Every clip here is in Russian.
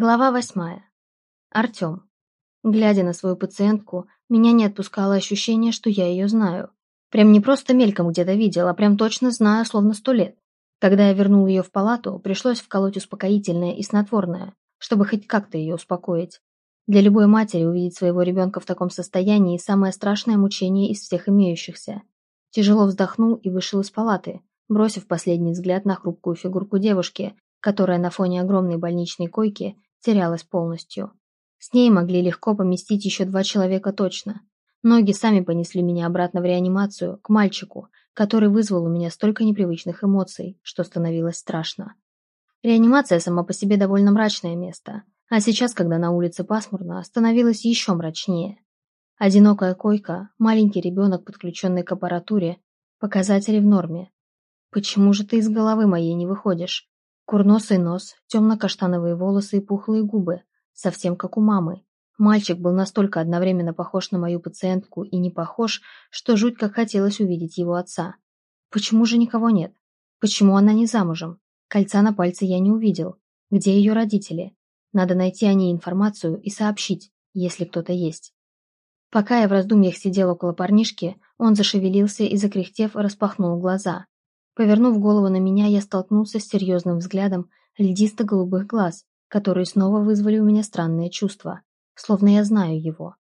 Глава восьмая. Артем. Глядя на свою пациентку, меня не отпускало ощущение, что я ее знаю. Прям не просто мельком где-то видел, а прям точно знаю, словно сто лет. Когда я вернул ее в палату, пришлось вколоть успокоительное и снотворное, чтобы хоть как-то ее успокоить. Для любой матери увидеть своего ребенка в таком состоянии – самое страшное мучение из всех имеющихся. Тяжело вздохнул и вышел из палаты, бросив последний взгляд на хрупкую фигурку девушки, которая на фоне огромной больничной койки терялась полностью. С ней могли легко поместить еще два человека точно. Ноги сами понесли меня обратно в реанимацию, к мальчику, который вызвал у меня столько непривычных эмоций, что становилось страшно. Реанимация сама по себе довольно мрачное место, а сейчас, когда на улице пасмурно, становилось еще мрачнее. Одинокая койка, маленький ребенок, подключенный к аппаратуре, показатели в норме. Почему же ты из головы моей не выходишь? Курносый нос, темно-каштановые волосы и пухлые губы, совсем как у мамы. Мальчик был настолько одновременно похож на мою пациентку и не похож, что жуть как хотелось увидеть его отца. Почему же никого нет? Почему она не замужем? Кольца на пальце я не увидел. Где ее родители? Надо найти о ней информацию и сообщить, если кто-то есть. Пока я в раздумьях сидел около парнишки, он зашевелился и, закряхтев, распахнул глаза. Повернув голову на меня, я столкнулся с серьезным взглядом льдисто-голубых глаз, которые снова вызвали у меня странное чувство, словно я знаю его.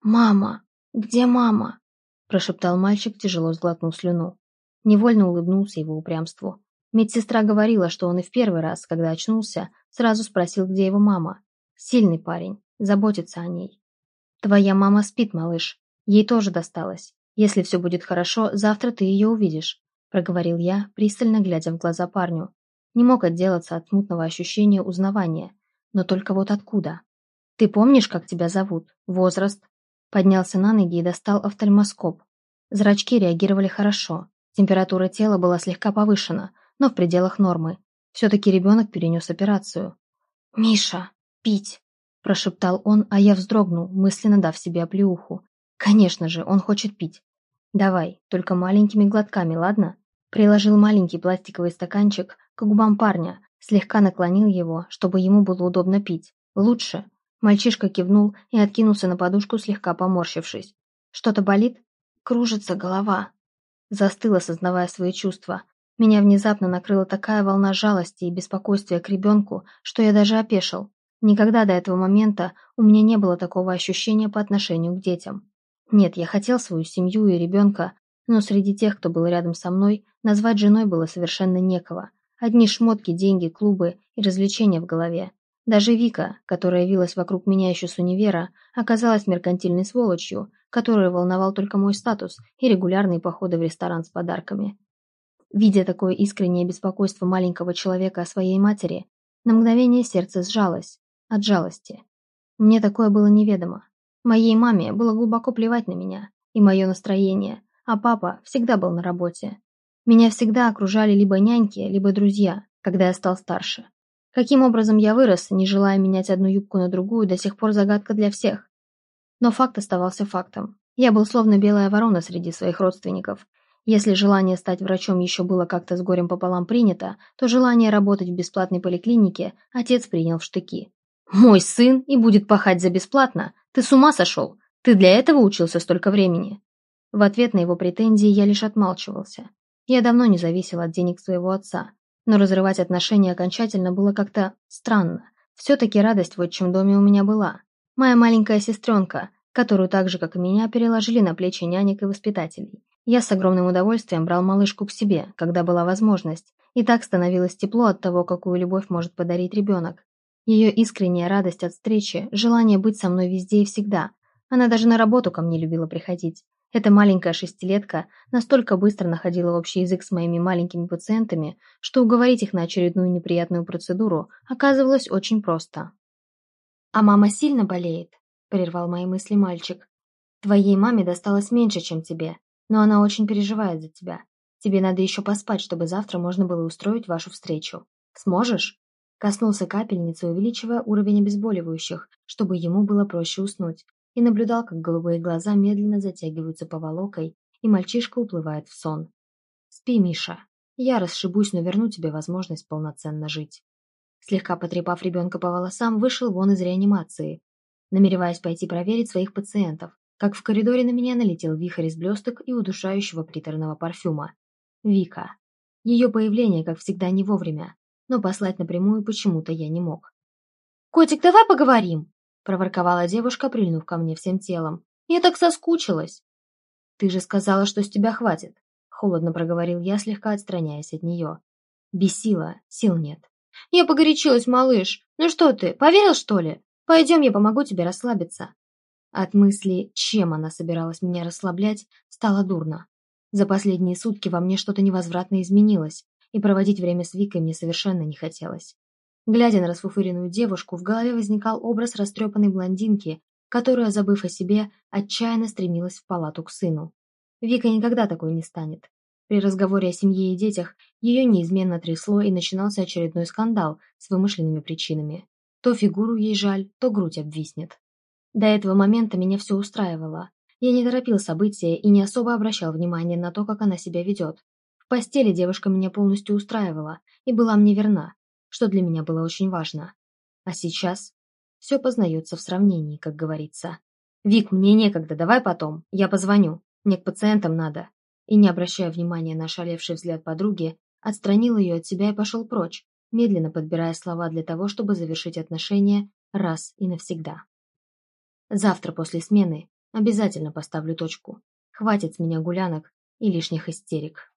«Мама! Где мама?» – прошептал мальчик, тяжело сглотнув слюну. Невольно улыбнулся его упрямству. Медсестра говорила, что он и в первый раз, когда очнулся, сразу спросил, где его мама. Сильный парень, заботится о ней. «Твоя мама спит, малыш. Ей тоже досталось. Если все будет хорошо, завтра ты ее увидишь. — проговорил я, пристально глядя в глаза парню. Не мог отделаться от смутного ощущения узнавания. Но только вот откуда? «Ты помнишь, как тебя зовут? Возраст?» Поднялся на ноги и достал офтальмоскоп. Зрачки реагировали хорошо. Температура тела была слегка повышена, но в пределах нормы. Все-таки ребенок перенес операцию. «Миша, пить!» – прошептал он, а я вздрогнул, мысленно дав себе оплеуху. «Конечно же, он хочет пить. «Давай, только маленькими глотками, ладно?» Приложил маленький пластиковый стаканчик к губам парня, слегка наклонил его, чтобы ему было удобно пить. «Лучше». Мальчишка кивнул и откинулся на подушку, слегка поморщившись. «Что-то болит?» «Кружится голова». Застыл, осознавая свои чувства. Меня внезапно накрыла такая волна жалости и беспокойствия к ребенку, что я даже опешил. Никогда до этого момента у меня не было такого ощущения по отношению к детям. Нет, я хотел свою семью и ребенка, но среди тех, кто был рядом со мной, назвать женой было совершенно некого. Одни шмотки, деньги, клубы и развлечения в голове. Даже Вика, которая вилась вокруг меня еще с универа, оказалась меркантильной сволочью, которую волновал только мой статус и регулярные походы в ресторан с подарками. Видя такое искреннее беспокойство маленького человека о своей матери, на мгновение сердце сжалось от жалости. Мне такое было неведомо. Моей маме было глубоко плевать на меня и мое настроение, а папа всегда был на работе. Меня всегда окружали либо няньки, либо друзья, когда я стал старше. Каким образом я вырос, не желая менять одну юбку на другую, до сих пор загадка для всех. Но факт оставался фактом. Я был словно белая ворона среди своих родственников. Если желание стать врачом еще было как-то с горем пополам принято, то желание работать в бесплатной поликлинике отец принял в штыки. «Мой сын и будет пахать за бесплатно? Ты с ума сошел? Ты для этого учился столько времени?» В ответ на его претензии я лишь отмалчивался. Я давно не зависел от денег своего отца, но разрывать отношения окончательно было как-то странно. Все-таки радость в отчим доме у меня была. Моя маленькая сестренка, которую так же, как и меня, переложили на плечи нянек и воспитателей. Я с огромным удовольствием брал малышку к себе, когда была возможность, и так становилось тепло от того, какую любовь может подарить ребенок. Ее искренняя радость от встречи, желание быть со мной везде и всегда. Она даже на работу ко мне любила приходить. Эта маленькая шестилетка настолько быстро находила общий язык с моими маленькими пациентами, что уговорить их на очередную неприятную процедуру оказывалось очень просто. «А мама сильно болеет?» – прервал мои мысли мальчик. «Твоей маме досталось меньше, чем тебе, но она очень переживает за тебя. Тебе надо еще поспать, чтобы завтра можно было устроить вашу встречу. Сможешь?» Коснулся капельницы, увеличивая уровень обезболивающих, чтобы ему было проще уснуть, и наблюдал, как голубые глаза медленно затягиваются поволокой, и мальчишка уплывает в сон. «Спи, Миша. Я расшибусь, но верну тебе возможность полноценно жить». Слегка потрепав ребенка по волосам, вышел вон из реанимации, намереваясь пойти проверить своих пациентов, как в коридоре на меня налетел вихрь из блесток и удушающего приторного парфюма. Вика. Ее появление, как всегда, не вовремя, но послать напрямую почему-то я не мог. «Котик, давай поговорим!» – проворковала девушка, прильнув ко мне всем телом. «Я так соскучилась!» «Ты же сказала, что с тебя хватит!» – холодно проговорил я, слегка отстраняясь от нее. Бесила, сил нет. «Я погорячилась, малыш! Ну что ты, поверил, что ли? Пойдем, я помогу тебе расслабиться!» От мысли, чем она собиралась меня расслаблять, стало дурно. За последние сутки во мне что-то невозвратно изменилось, и проводить время с Викой мне совершенно не хотелось. Глядя на расфуфыренную девушку, в голове возникал образ растрепанной блондинки, которая, забыв о себе, отчаянно стремилась в палату к сыну. Вика никогда такой не станет. При разговоре о семье и детях ее неизменно трясло и начинался очередной скандал с вымышленными причинами. То фигуру ей жаль, то грудь обвиснет. До этого момента меня все устраивало. Я не торопил события и не особо обращал внимания на то, как она себя ведет. В постели девушка меня полностью устраивала и была мне верна, что для меня было очень важно. А сейчас все познается в сравнении, как говорится. «Вик, мне некогда, давай потом, я позвоню, мне к пациентам надо». И, не обращая внимания на ошалевший взгляд подруги, отстранил ее от себя и пошел прочь, медленно подбирая слова для того, чтобы завершить отношения раз и навсегда. Завтра после смены Обязательно поставлю точку. Хватит с меня гулянок и лишних истерик.